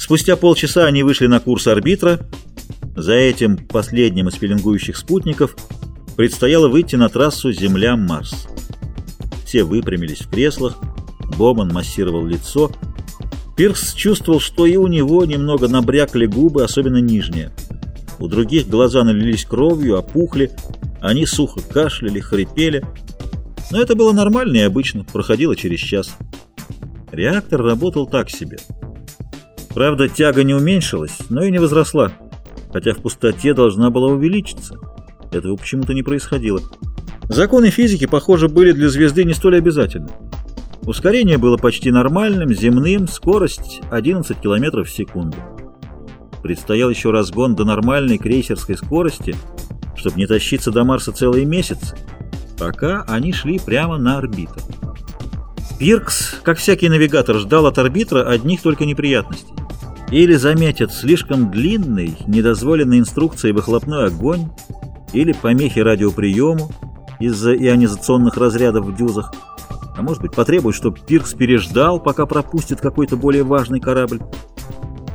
Спустя полчаса они вышли на курс арбитра. За этим последним из пеленгующих спутников предстояло выйти на трассу Земля-Марс. Все выпрямились в креслах, Боман массировал лицо. Пиркс чувствовал, что и у него немного набрякли губы, особенно нижние. У других глаза налились кровью, опухли, они сухо кашляли, хрипели. Но это было нормально и обычно, проходило через час. Реактор работал так себе. Правда, тяга не уменьшилась, но и не возросла, хотя в пустоте должна была увеличиться. Этого почему-то не происходило. Законы физики, похоже, были для звезды не столь обязательны. Ускорение было почти нормальным, земным, скорость 11 км в секунду. Предстоял еще разгон до нормальной крейсерской скорости, чтобы не тащиться до Марса целый месяц, пока они шли прямо на орбиту. Пиркс, как всякий навигатор, ждал от арбитра одних только неприятностей. Или заметят слишком длинный, недозволенной инструкцией выхлопной огонь, или помехи радиоприему из-за ионизационных разрядов в дюзах, а может быть потребует, чтобы Пиркс переждал, пока пропустит какой-то более важный корабль.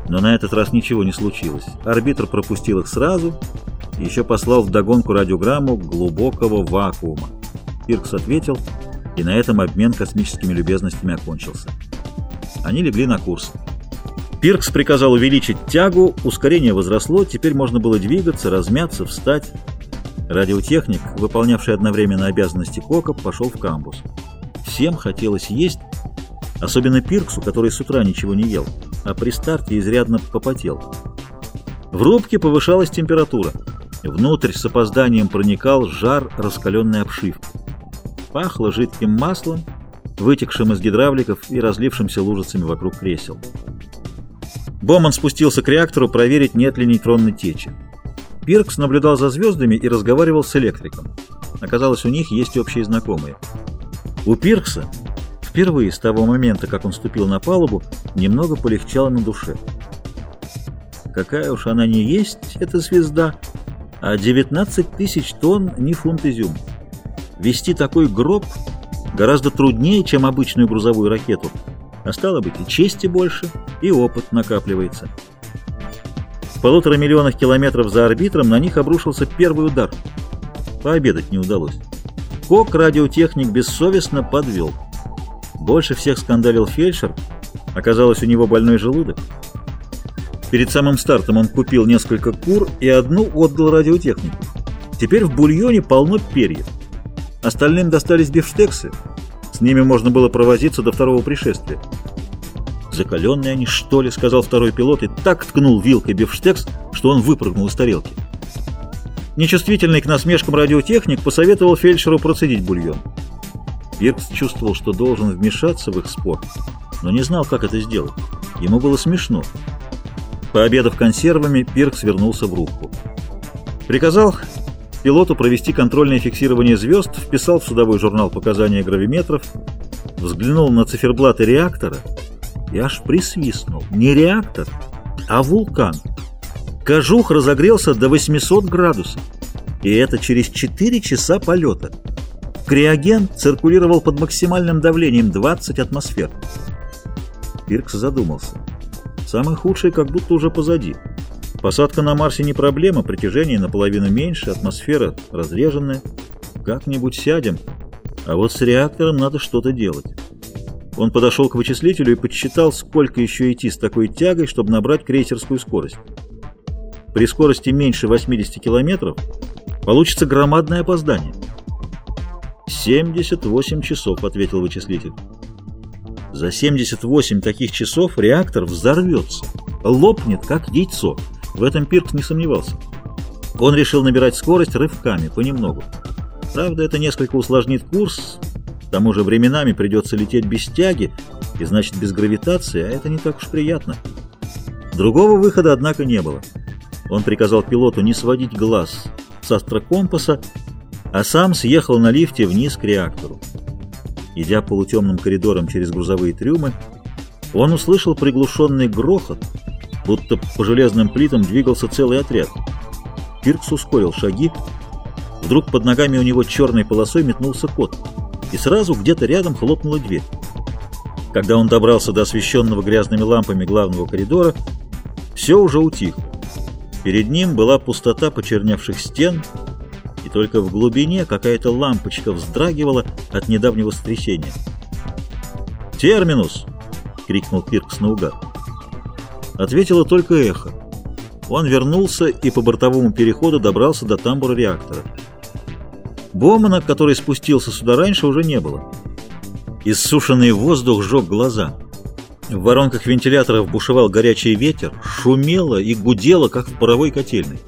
Но на этот раз ничего не случилось. Арбитр пропустил их сразу и еще послал вдогонку радиограмму глубокого вакуума. Пиркс ответил, и на этом обмен космическими любезностями окончился. Они легли на курс. Пиркс приказал увеличить тягу, ускорение возросло, теперь можно было двигаться, размяться, встать. Радиотехник, выполнявший одновременно обязанности Кока, пошел в камбус. Всем хотелось есть, особенно Пирксу, который с утра ничего не ел, а при старте изрядно попотел. В рубке повышалась температура. Внутрь с опозданием проникал жар раскаленной обшивки. Пахло жидким маслом, вытекшим из гидравликов и разлившимся лужицами вокруг кресел. Боман спустился к реактору проверить, нет ли нейтронной течи. Пиркс наблюдал за звездами и разговаривал с электриком. Оказалось, у них есть общие знакомые. У Пиркса впервые с того момента, как он ступил на палубу, немного полегчало на душе. Какая уж она не есть, эта звезда, а 19 тысяч тонн не фунт изюма. Вести такой гроб гораздо труднее, чем обычную грузовую ракету – а стало быть, и чести больше, и опыт накапливается. В полутора миллионах километров за арбитром на них обрушился первый удар. Пообедать не удалось. Кок радиотехник бессовестно подвел. Больше всех скандалил фельдшер, оказалось у него больной желудок. Перед самым стартом он купил несколько кур и одну отдал радиотехнику. Теперь в бульоне полно перьев. Остальным достались бифштексы, с ними можно было провозиться до второго пришествия. «Закаленные они, что ли?» — сказал второй пилот и так ткнул вилкой бифштекс, что он выпрыгнул из тарелки. Нечувствительный к насмешкам радиотехник посоветовал фельдшеру процедить бульон. Пиркс чувствовал, что должен вмешаться в их спор, но не знал, как это сделать. Ему было смешно. Пообедав консервами, Пиркс вернулся в рубку. Приказал пилоту провести контрольное фиксирование звезд, вписал в судовой журнал показания гравиметров, взглянул на циферблаты реактора и аж присвистнул. Не реактор, а вулкан. Кожух разогрелся до 800 градусов, и это через 4 часа полета. Криоген циркулировал под максимальным давлением 20 атмосфер. Пиркс задумался. Самое худшее как будто уже позади. Посадка на Марсе не проблема, притяжение наполовину меньше, атмосфера разреженная. Как-нибудь сядем, а вот с реактором надо что-то делать. Он подошел к вычислителю и подсчитал, сколько еще идти с такой тягой, чтобы набрать крейсерскую скорость. При скорости меньше 80 километров получится громадное опоздание. 78 часов, ответил вычислитель. За 78 таких часов реактор взорвется, лопнет, как яйцо. В этом Пиркс не сомневался. Он решил набирать скорость рывками, понемногу. Правда, это несколько усложнит курс, к тому же временами придется лететь без тяги, и значит без гравитации, а это не так уж приятно. Другого выхода, однако, не было. Он приказал пилоту не сводить глаз с астрокомпаса, а сам съехал на лифте вниз к реактору. Идя полутемным коридором через грузовые трюмы, он услышал приглушенный грохот, будто по железным плитам двигался целый отряд. Пиркс ускорил шаги. Вдруг под ногами у него черной полосой метнулся кот, и сразу где-то рядом хлопнула дверь. Когда он добрался до освещенного грязными лампами главного коридора, все уже утихло. Перед ним была пустота почерневших стен, и только в глубине какая-то лампочка вздрагивала от недавнего стрясения. «Терминус!» — крикнул Пиркс наугад. Ответило только эхо. Он вернулся и по бортовому переходу добрался до тамбура реактора. Бомана, который спустился сюда раньше, уже не было. Иссушенный воздух сжег глаза. В воронках вентиляторов бушевал горячий ветер, шумело и гудело, как в паровой котельной.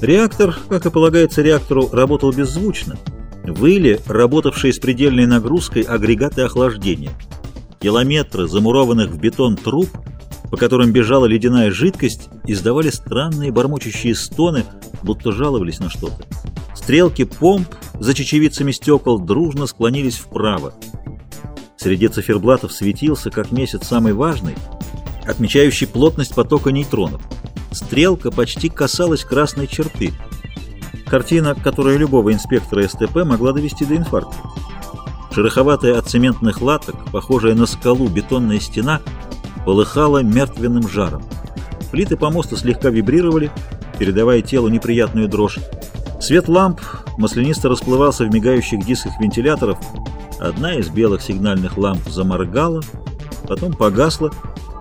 Реактор, как и полагается реактору, работал беззвучно. Выли работавшие с предельной нагрузкой агрегаты охлаждения. Километры замурованных в бетон труб, по которым бежала ледяная жидкость, издавали странные бормочущие стоны, будто жаловались на что-то. Стрелки помп за чечевицами стекол дружно склонились вправо. Среди циферблатов светился, как месяц, самый важный, отмечающий плотность потока нейтронов. Стрелка почти касалась красной черты. Картина, которая любого инспектора СТП могла довести до инфаркта. Шероховатая от цементных латок, похожая на скалу бетонная стена, полыхала мертвенным жаром. Плиты помоста слегка вибрировали, передавая телу неприятную дрожь. Свет ламп маслянисто расплывался в мигающих дисках вентиляторов. Одна из белых сигнальных ламп заморгала, потом погасла,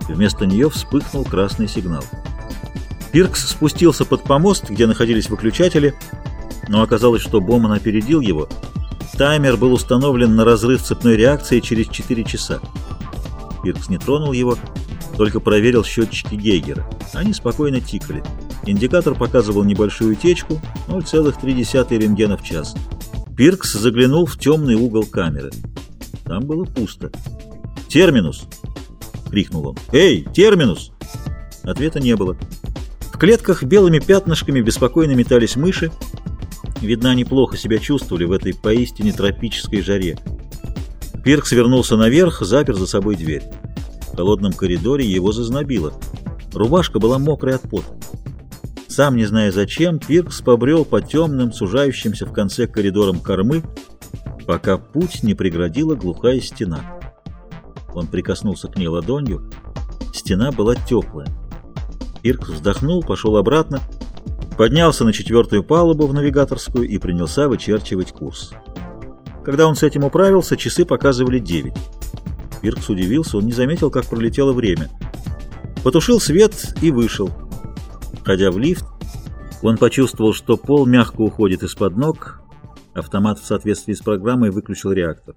вместо нее вспыхнул красный сигнал. Пиркс спустился под помост, где находились выключатели, но оказалось, что Боман опередил его. Таймер был установлен на разрыв цепной реакции через 4 часа. Пиркс не тронул его, только проверил счетчики Гейгера. Они спокойно тикали. Индикатор показывал небольшую утечку 0,3 рентгена в час. Пиркс заглянул в темный угол камеры. Там было пусто. «Терминус!» — крикнул он. «Эй, терминус!» Ответа не было. В клетках белыми пятнышками беспокойно метались мыши. Видно, они плохо себя чувствовали в этой поистине тропической жаре. Пиркс вернулся наверх, запер за собой дверь. В холодном коридоре его зазнобило. Рубашка была мокрая от пота. Сам не зная зачем, Пиркс побрел по темным, сужающимся в конце коридорам кормы, пока путь не преградила глухая стена. Он прикоснулся к ней ладонью. Стена была теплая. Пиркс вздохнул, пошел обратно, поднялся на четвертую палубу в навигаторскую и принялся вычерчивать курс. Когда он с этим управился, часы показывали 9. Пиркс удивился, он не заметил, как пролетело время. Потушил свет и вышел. Входя в лифт, он почувствовал, что пол мягко уходит из-под ног. Автомат в соответствии с программой выключил реактор.